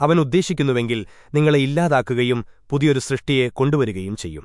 അവൻ ഉദ്ദേശിക്കുന്നുവെങ്കിൽ നിങ്ങളെ ഇല്ലാതാക്കുകയും പുതിയൊരു സൃഷ്ടിയെ കൊണ്ടുവരികയും ചെയ്യും.